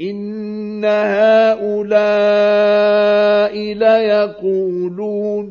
إن هؤلاء ليقولون